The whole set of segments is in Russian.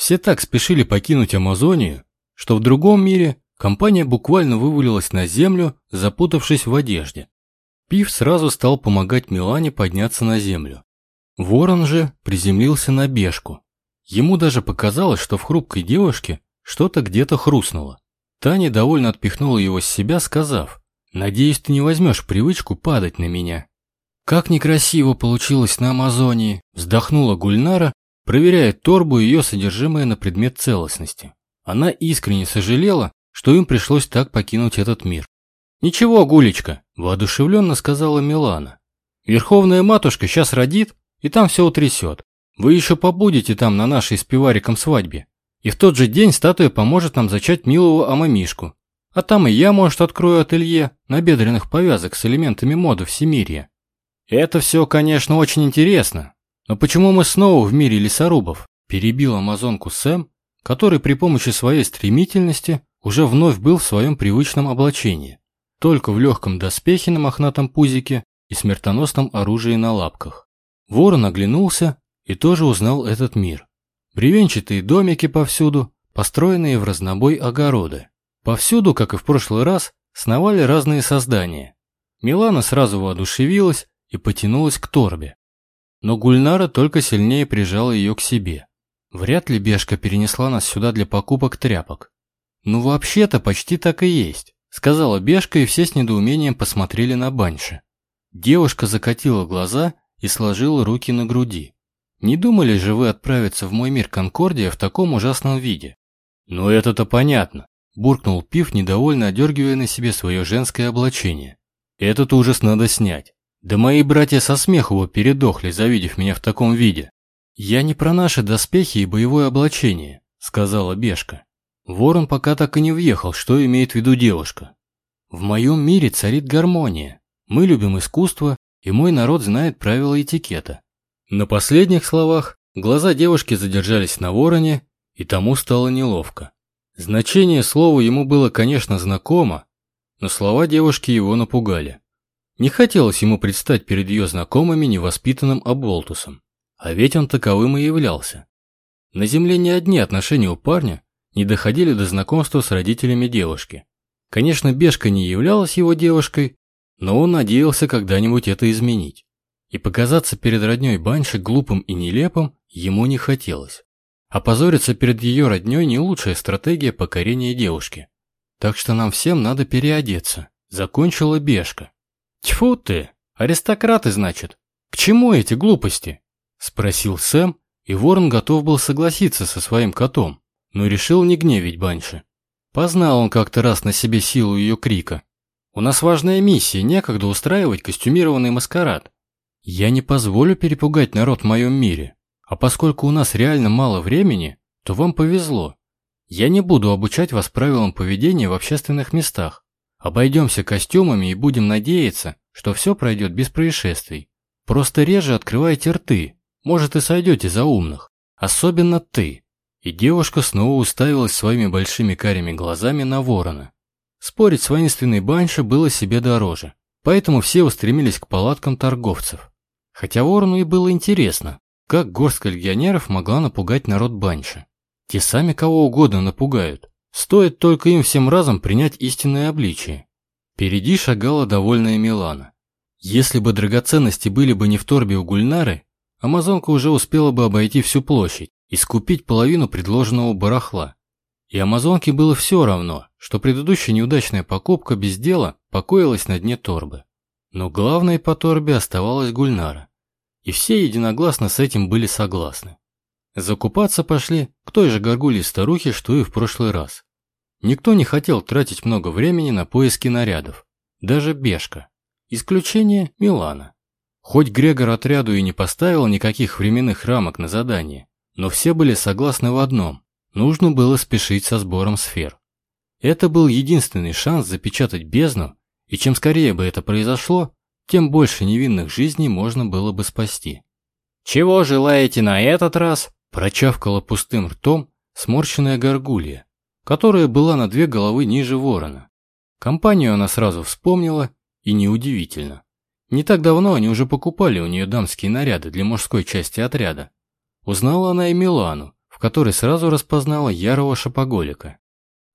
Все так спешили покинуть Амазонию, что в другом мире компания буквально вывалилась на землю, запутавшись в одежде. Пив сразу стал помогать Милане подняться на землю. Ворон же приземлился на бешку. Ему даже показалось, что в хрупкой девушке что-то где-то хрустнуло. Таня довольно отпихнула его с себя, сказав, «Надеюсь, ты не возьмешь привычку падать на меня». «Как некрасиво получилось на Амазонии!» Вздохнула Гульнара, проверяя торбу и ее содержимое на предмет целостности. Она искренне сожалела, что им пришлось так покинуть этот мир. «Ничего, Гулечка», – воодушевленно сказала Милана. «Верховная матушка сейчас родит, и там все утрясет. Вы еще побудете там на нашей с пивариком свадьбе. И в тот же день статуя поможет нам зачать милого Амамишку. А там и я, может, открою ателье набедренных повязок с элементами моды в Семирье. Это все, конечно, очень интересно. Но почему мы снова в мире лесорубов? Перебил амазонку Сэм, который при помощи своей стремительности уже вновь был в своем привычном облачении. Только в легком доспехе на мохнатом пузике и смертоносном оружии на лапках. Ворон оглянулся и тоже узнал этот мир. Бревенчатые домики повсюду, построенные в разнобой огороды. Повсюду, как и в прошлый раз, сновали разные создания. Милана сразу воодушевилась и потянулась к торбе. Но Гульнара только сильнее прижала ее к себе. Вряд ли Бешка перенесла нас сюда для покупок тряпок. «Ну вообще-то почти так и есть», — сказала Бешка, и все с недоумением посмотрели на Банши. Девушка закатила глаза и сложила руки на груди. Не думали же вы отправиться в мой мир Конкордия в таком ужасном виде? Ну это-то понятно, буркнул Пив, недовольно одергивая на себе свое женское облачение. Этот ужас надо снять. Да мои братья со смеху его передохли, завидев меня в таком виде. Я не про наши доспехи и боевое облачение, сказала Бешка. Ворон пока так и не въехал, что имеет в виду девушка. В моем мире царит гармония. Мы любим искусство, и мой народ знает правила этикета. На последних словах глаза девушки задержались на вороне, и тому стало неловко. Значение слова ему было, конечно, знакомо, но слова девушки его напугали. Не хотелось ему предстать перед ее знакомыми невоспитанным оболтусом, а ведь он таковым и являлся. На земле ни одни отношения у парня не доходили до знакомства с родителями девушки. Конечно, Бешка не являлась его девушкой, но он надеялся когда-нибудь это изменить и показаться перед родней Банши глупым и нелепым ему не хотелось. Опозориться перед ее родней не лучшая стратегия покорения девушки. Так что нам всем надо переодеться. Закончила Бешка. Тьфу ты, аристократы, значит. К чему эти глупости? Спросил Сэм, и Ворон готов был согласиться со своим котом, но решил не гневить Банши. Познал он как-то раз на себе силу ее крика. У нас важная миссия, некогда устраивать костюмированный маскарад. Я не позволю перепугать народ в моем мире. А поскольку у нас реально мало времени, то вам повезло. Я не буду обучать вас правилам поведения в общественных местах. Обойдемся костюмами и будем надеяться, что все пройдет без происшествий. Просто реже открывайте рты, может и сойдете за умных. Особенно ты. И девушка снова уставилась своими большими карими глазами на ворона. Спорить с воинственной баншей было себе дороже, поэтому все устремились к палаткам торговцев. Хотя Ворону и было интересно, как горстка легионеров могла напугать народ Банши. Те сами кого угодно напугают. Стоит только им всем разом принять истинное обличие. Впереди шагала довольная Милана. Если бы драгоценности были бы не в торбе у Гульнары, Амазонка уже успела бы обойти всю площадь и скупить половину предложенного барахла. И Амазонке было все равно, что предыдущая неудачная покупка без дела покоилась на дне торбы. Но главной по торбе оставалась Гульнара и все единогласно с этим были согласны. Закупаться пошли к той же горгульей старухе, что и в прошлый раз. Никто не хотел тратить много времени на поиски нарядов, даже Бешка. Исключение Милана. Хоть Грегор отряду и не поставил никаких временных рамок на задание, но все были согласны в одном – нужно было спешить со сбором сфер. Это был единственный шанс запечатать бездну, и чем скорее бы это произошло, тем больше невинных жизней можно было бы спасти. «Чего желаете на этот раз?» – прочавкала пустым ртом сморщенная горгулья, которая была на две головы ниже ворона. Компанию она сразу вспомнила, и неудивительно. Не так давно они уже покупали у нее дамские наряды для мужской части отряда. Узнала она и Милану, в которой сразу распознала ярого шопоголика.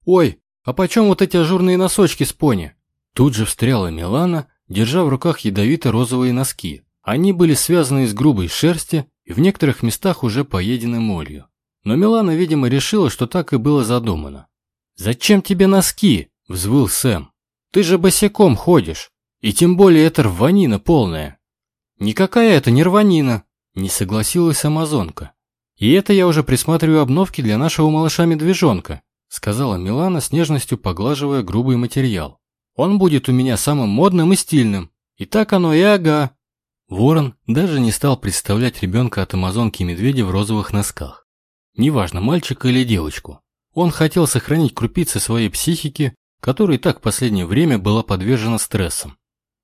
«Ой, а почем вот эти ажурные носочки с пони?» Тут же встряла Милана, держа в руках ядовито-розовые носки. Они были связаны из грубой шерсти и в некоторых местах уже поедены молью. Но Милана, видимо, решила, что так и было задумано. «Зачем тебе носки?» – взвыл Сэм. «Ты же босиком ходишь, и тем более это рванина полная». «Никакая это не рванина», – не согласилась амазонка. «И это я уже присматриваю обновки для нашего малыша-медвежонка», – сказала Милана с нежностью поглаживая грубый материал. «Он будет у меня самым модным и стильным. И так оно и ага». Ворон даже не стал представлять ребенка от амазонки и медведя в розовых носках. Неважно, мальчика или девочку. Он хотел сохранить крупицы своей психики, которая и так в последнее время была подвержена стрессам.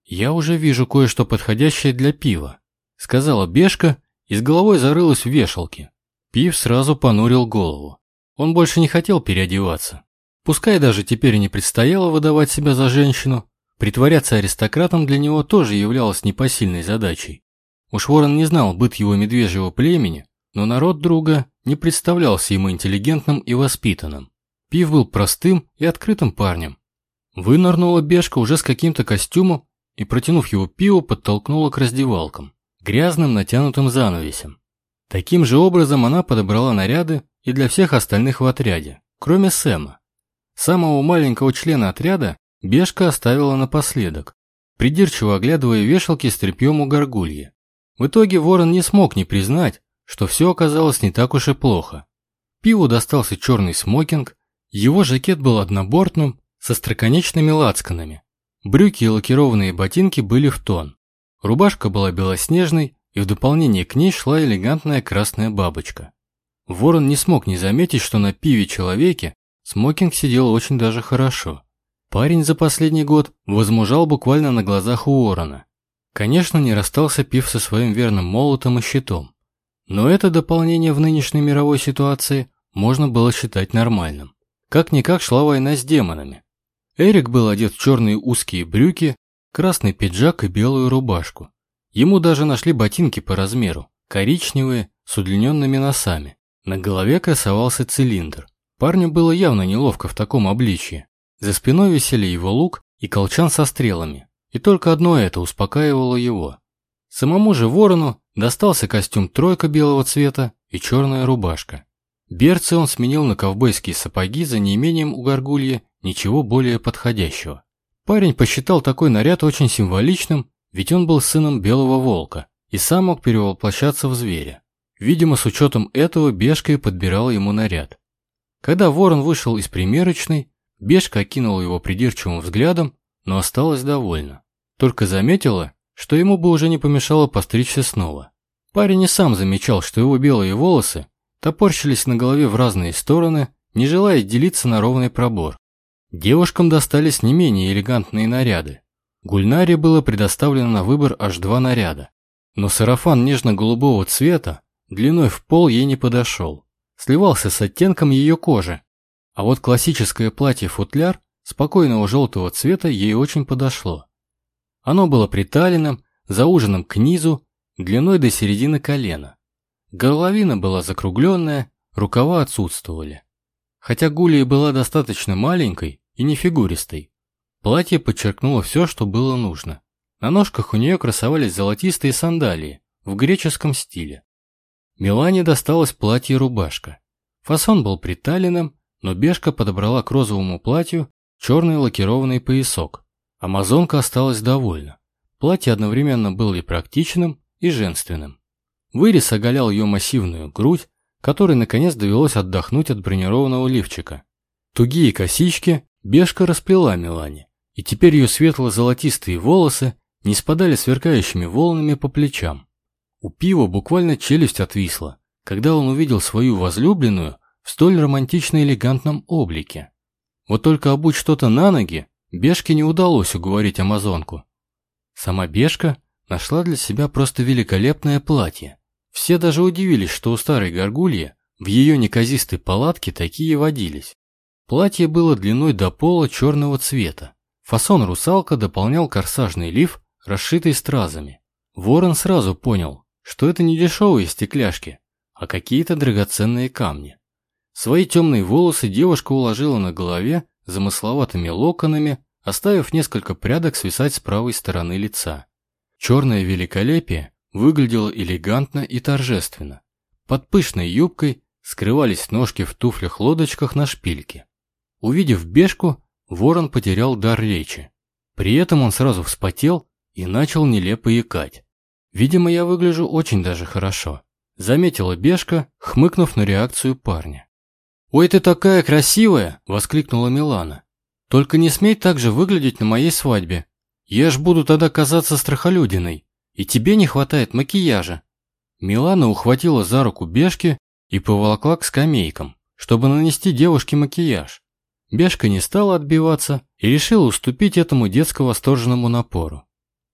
«Я уже вижу кое-что подходящее для пива», — сказала Бешка и с головой зарылась в вешалке. Пив сразу понурил голову. Он больше не хотел переодеваться. Пускай даже теперь не предстояло выдавать себя за женщину, притворяться аристократом для него тоже являлось непосильной задачей. Уж Ворон не знал быт его медвежьего племени, но народ друга не представлялся ему интеллигентным и воспитанным. Пив был простым и открытым парнем. Вынырнула Бешка уже с каким-то костюмом и, протянув его пиво, подтолкнула к раздевалкам, грязным натянутым занавесем. Таким же образом она подобрала наряды и для всех остальных в отряде, кроме Сэма. Самого маленького члена отряда Бешка оставила напоследок, придирчиво оглядывая вешалки с тряпьем у горгульи. В итоге Ворон не смог не признать, что все оказалось не так уж и плохо. Пиву достался черный смокинг, его жакет был однобортным, со строконечными лацканами. Брюки и лакированные ботинки были в тон. Рубашка была белоснежной, и в дополнение к ней шла элегантная красная бабочка. Ворон не смог не заметить, что на пиве-человеке смокинг сидел очень даже хорошо. Парень за последний год возмужал буквально на глазах у Ворона. Конечно, не расстался пив со своим верным молотом и щитом. Но это дополнение в нынешней мировой ситуации можно было считать нормальным. Как-никак шла война с демонами. Эрик был одет в черные узкие брюки, красный пиджак и белую рубашку. Ему даже нашли ботинки по размеру, коричневые, с удлиненными носами. На голове красовался цилиндр. Парню было явно неловко в таком обличье. За спиной висели его лук и колчан со стрелами. И только одно это успокаивало его. Самому же ворону достался костюм тройка белого цвета и черная рубашка. Берцы он сменил на ковбойские сапоги за неимением у горгульи ничего более подходящего. Парень посчитал такой наряд очень символичным, ведь он был сыном белого волка и сам мог перевоплощаться в зверя. Видимо, с учетом этого Бешка и подбирал ему наряд. Когда ворон вышел из примерочной, Бешка окинула его придирчивым взглядом, но осталась довольна. Только заметила, что ему бы уже не помешало постричься снова. Парень и сам замечал, что его белые волосы топорщились на голове в разные стороны, не желая делиться на ровный пробор. Девушкам достались не менее элегантные наряды. Гульнаре было предоставлено на выбор аж два наряда. Но сарафан нежно-голубого цвета длиной в пол ей не подошел. Сливался с оттенком ее кожи. А вот классическое платье-футляр спокойного желтого цвета ей очень подошло. Оно было приталенным, зауженным к низу, длиной до середины колена. Горловина была закругленная, рукава отсутствовали. Хотя Гулия была достаточно маленькой и не фигуристой, платье подчеркнуло все, что было нужно. На ножках у нее красовались золотистые сандалии в греческом стиле. Милане досталось платье и рубашка. Фасон был приталенным, но Бешка подобрала к розовому платью черный лакированный поясок. Амазонка осталась довольна. Платье одновременно было и практичным, и женственным. Вырез оголял ее массивную грудь, которой наконец довелось отдохнуть от бронированного лифчика. Тугие косички бешка расплела Милане, и теперь ее светло-золотистые волосы не спадали сверкающими волнами по плечам. У пива буквально челюсть отвисла, когда он увидел свою возлюбленную в столь романтично элегантном облике. Вот только обуть что-то на ноги Бешке не удалось уговорить амазонку. Сама Бешка нашла для себя просто великолепное платье, все даже удивились, что у старой горгульи в ее неказистой палатке такие водились. Платье было длиной до пола черного цвета. Фасон русалка дополнял корсажный лиф, расшитый стразами. Ворон сразу понял, что это не дешевые стекляшки, а какие-то драгоценные камни. Свои темные волосы девушка уложила на голове замысловатыми локонами, оставив несколько прядок свисать с правой стороны лица. Черное великолепие выглядело элегантно и торжественно. Под пышной юбкой скрывались ножки в туфлях-лодочках на шпильке. Увидев бешку, ворон потерял дар речи. При этом он сразу вспотел и начал нелепо икать. Видимо, я выгляжу очень даже хорошо. Заметила бешка, хмыкнув на реакцию парня. «Ой, ты такая красивая!» – воскликнула Милана. «Только не смей так же выглядеть на моей свадьбе. Я ж буду тогда казаться страхолюдиной, и тебе не хватает макияжа». Милана ухватила за руку Бешки и поволокла к скамейкам, чтобы нанести девушке макияж. Бешка не стала отбиваться и решила уступить этому детско-восторженному напору.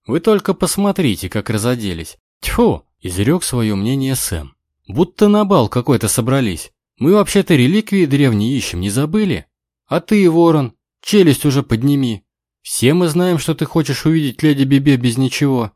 «Вы только посмотрите, как разоделись. Тьфу!» – изрек свое мнение Сэм. «Будто на бал какой-то собрались. Мы вообще-то реликвии древние ищем, не забыли? А ты, ворон, челюсть уже подними. Все мы знаем, что ты хочешь увидеть леди Бибе без ничего.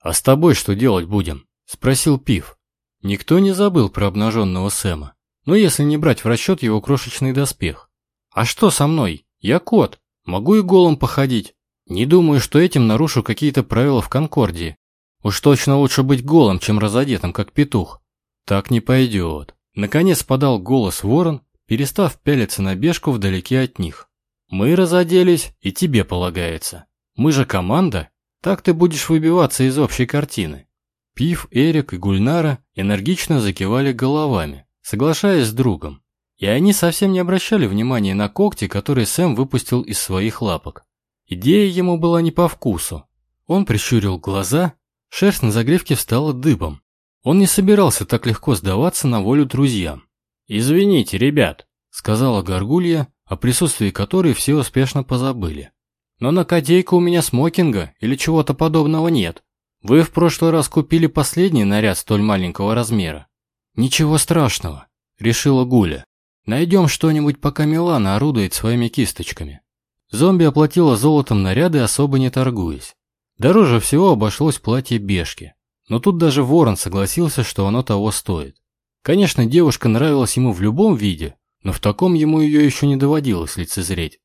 А с тобой что делать будем? Спросил Пив. Никто не забыл про обнаженного Сэма. Но если не брать в расчет его крошечный доспех. А что со мной? Я кот. Могу и голым походить. Не думаю, что этим нарушу какие-то правила в Конкордии. Уж точно лучше быть голым, чем разодетым, как петух. Так не пойдет. Наконец подал голос ворон, перестав пялиться на бешку вдалеке от них. «Мы разоделись, и тебе полагается. Мы же команда, так ты будешь выбиваться из общей картины». Пив, Эрик и Гульнара энергично закивали головами, соглашаясь с другом. И они совсем не обращали внимания на когти, которые Сэм выпустил из своих лапок. Идея ему была не по вкусу. Он прищурил глаза, шерсть на загривке встала дыбом. Он не собирался так легко сдаваться на волю друзьям. «Извините, ребят», — сказала Горгулья, о присутствии которой все успешно позабыли. «Но на котейку у меня смокинга или чего-то подобного нет. Вы в прошлый раз купили последний наряд столь маленького размера». «Ничего страшного», — решила Гуля. «Найдем что-нибудь, пока Милана орудует своими кисточками». Зомби оплатила золотом наряды, особо не торгуясь. Дороже всего обошлось платье Бешки. Но тут даже Ворон согласился, что оно того стоит. Конечно, девушка нравилась ему в любом виде, но в таком ему ее еще не доводилось лицезреть.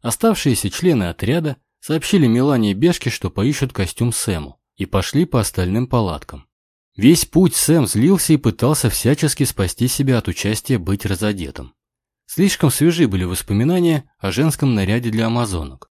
Оставшиеся члены отряда сообщили Милане и Бешке, что поищут костюм Сэму, и пошли по остальным палаткам. Весь путь Сэм злился и пытался всячески спасти себя от участия быть разодетым. Слишком свежи были воспоминания о женском наряде для амазонок.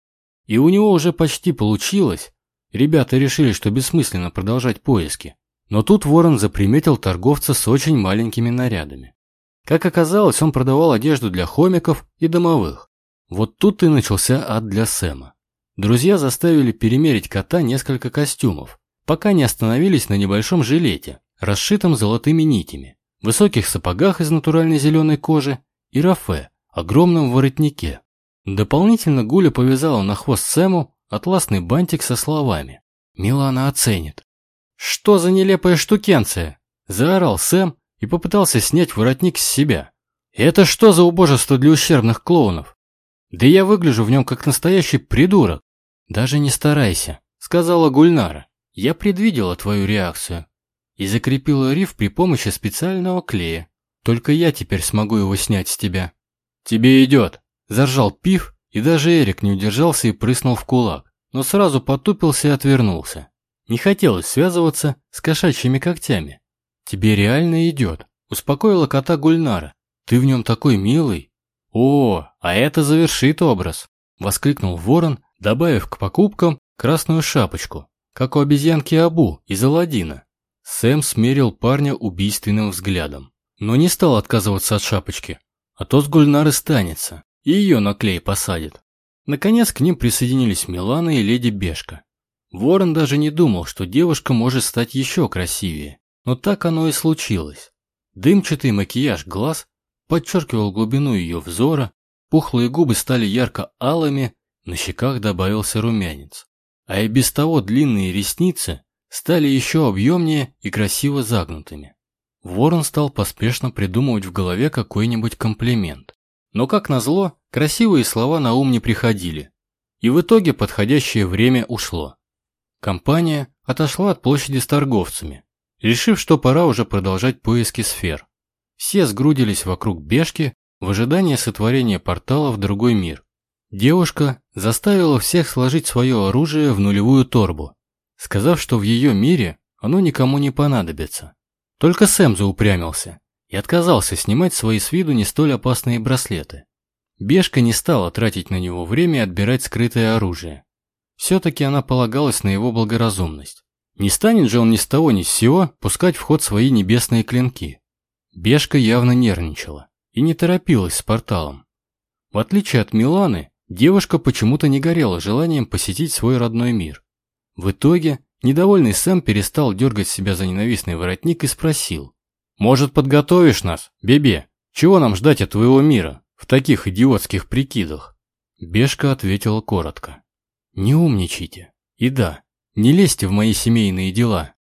И у него уже почти получилось, Ребята решили, что бессмысленно продолжать поиски. Но тут Ворон заприметил торговца с очень маленькими нарядами. Как оказалось, он продавал одежду для хомиков и домовых. Вот тут и начался ад для Сэма. Друзья заставили перемерить кота несколько костюмов, пока не остановились на небольшом жилете, расшитом золотыми нитями, высоких сапогах из натуральной зеленой кожи и рафе, огромном воротнике. Дополнительно Гуля повязала на хвост Сэму атласный бантик со словами «Милана оценит». «Что за нелепая штукенция?» – заорал Сэм и попытался снять воротник с себя. «Это что за убожество для ущербных клоунов? Да я выгляжу в нем как настоящий придурок». «Даже не старайся», – сказала Гульнара. «Я предвидела твою реакцию» и закрепила риф при помощи специального клея. Только я теперь смогу его снять с тебя. «Тебе идет», – заржал Пив и даже Эрик не удержался и прыснул в кулак, но сразу потупился и отвернулся. Не хотелось связываться с кошачьими когтями. «Тебе реально идет», – успокоила кота Гульнара. «Ты в нем такой милый». «О, а это завершит образ», – воскликнул ворон, добавив к покупкам красную шапочку, как у обезьянки Абу из Аладдина. Сэм смерил парня убийственным взглядом, но не стал отказываться от шапочки, а то с Гульнары станется и ее на клей посадят. Наконец к ним присоединились Милана и леди Бешка. Ворон даже не думал, что девушка может стать еще красивее, но так оно и случилось. Дымчатый макияж глаз подчеркивал глубину ее взора, пухлые губы стали ярко-алыми, на щеках добавился румянец. А и без того длинные ресницы стали еще объемнее и красиво загнутыми. Ворон стал поспешно придумывать в голове какой-нибудь комплимент. Но, как назло, красивые слова на ум не приходили. И в итоге подходящее время ушло. Компания отошла от площади с торговцами. решив, что пора уже продолжать поиски сфер. Все сгрудились вокруг Бешки в ожидании сотворения портала в другой мир. Девушка заставила всех сложить свое оружие в нулевую торбу, сказав, что в ее мире оно никому не понадобится. Только Сэм заупрямился и отказался снимать свои с виду не столь опасные браслеты. Бешка не стала тратить на него время и отбирать скрытое оружие. Все-таки она полагалась на его благоразумность. Не станет же он ни с того ни с сего пускать в ход свои небесные клинки. Бешка явно нервничала и не торопилась с порталом. В отличие от Миланы, девушка почему-то не горела желанием посетить свой родной мир. В итоге, недовольный Сэм перестал дергать себя за ненавистный воротник и спросил. «Может, подготовишь нас, Бебе? Чего нам ждать от твоего мира в таких идиотских прикидах?» Бешка ответила коротко. «Не умничайте. И да, не лезьте в мои семейные дела.